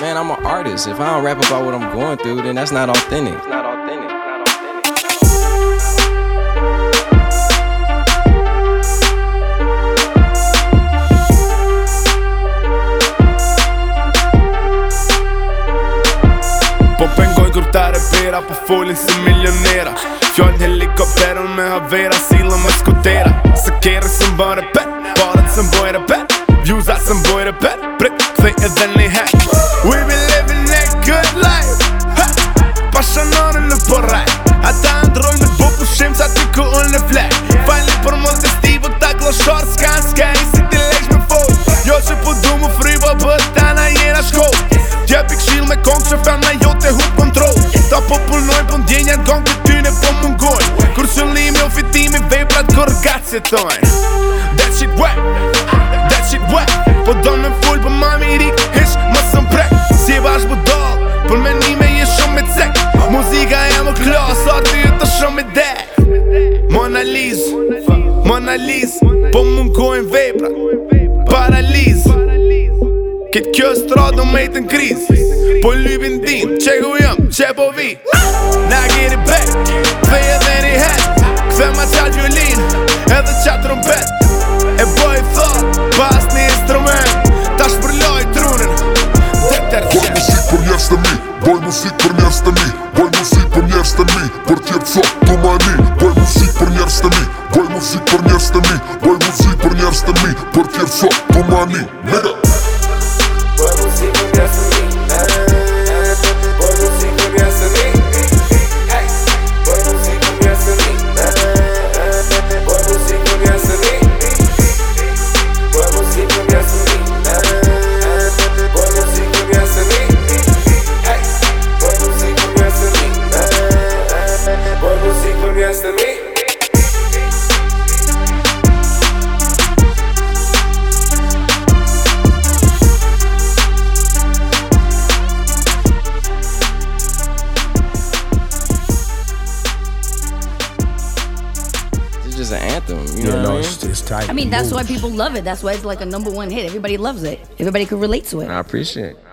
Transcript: man, I'm an artist. If I don't rap about what I'm going through, then that's not authentic. It's not authentic. Popęgo i gruta repera, po folin milionera Fjoj në helikopterën me havera, sila me skutera Së kjerën së më bërë pet, parët së më bërë pet Vjuzat së Prit, këthej e dhe një hek We be living that good life Pashanore në porraj Ata ndrojnë me po pushim Sa ti ku unë në vlek Fajnë për mos dhe stivu Ta kloshor s'kan s'ka I si ti lejsh me fos Jo që po du mu fri Bo bët ta na jena shkos Tja pik shil me kong Që fjan na jo t'e hu kontrol Ta po pulnoj Po ndjenja në gong e po mungojnë Kur që në limi o fitimi Vej pra të korgat tojnë Mona Lisa Po mund kojnë vejpra Paraliz Këtë kjo stradë në mejtë në kriz Po lybin din Qe ku jëm, qe po vi Na giri it dhe Këthej dhe një hat Këthej ma qa gjullin Edhe qa trumpet E boj thot Pas një instrument Ta shpërloj trunin Dhe tërqet Boj musik për njerës të mi Boj musik për njerës të mi Boj musik për njerës të mi Për tjetë sot të mani Zipër njerës të mi Baj mu zipër njerës të mi Për tjerës o po të mami Mega just an anthem. You know what no, I mean? It's, it's tight. I mean, that's why people love it. That's why it's like a number one hit. Everybody loves it. Everybody could relate to it. I appreciate. it.